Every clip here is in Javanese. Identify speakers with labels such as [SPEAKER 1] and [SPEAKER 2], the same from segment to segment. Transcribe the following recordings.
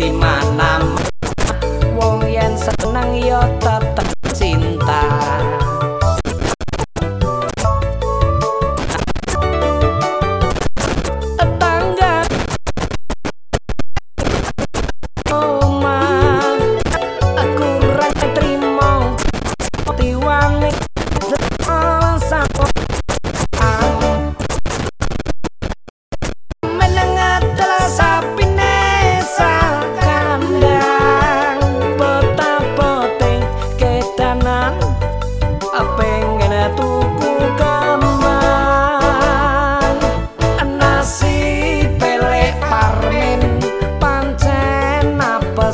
[SPEAKER 1] di malam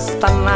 [SPEAKER 1] hasta más.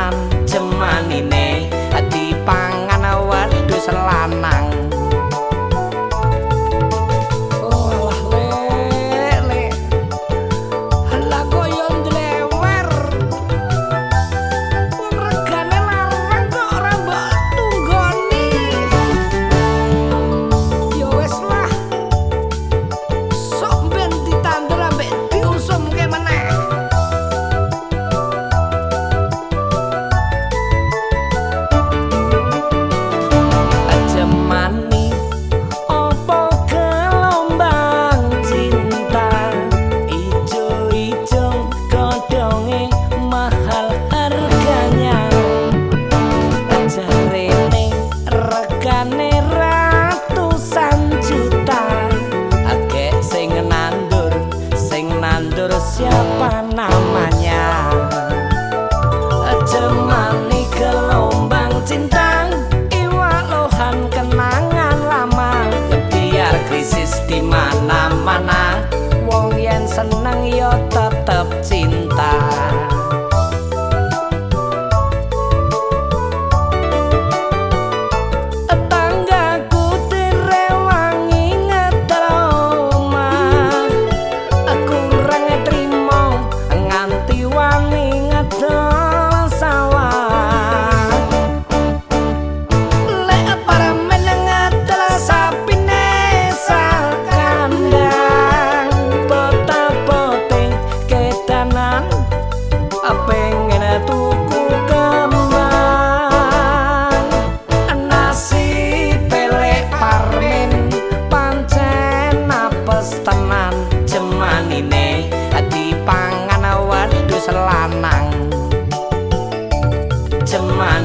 [SPEAKER 1] amanah. Wong yen seneng ya tetep cinta.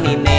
[SPEAKER 1] mi mente.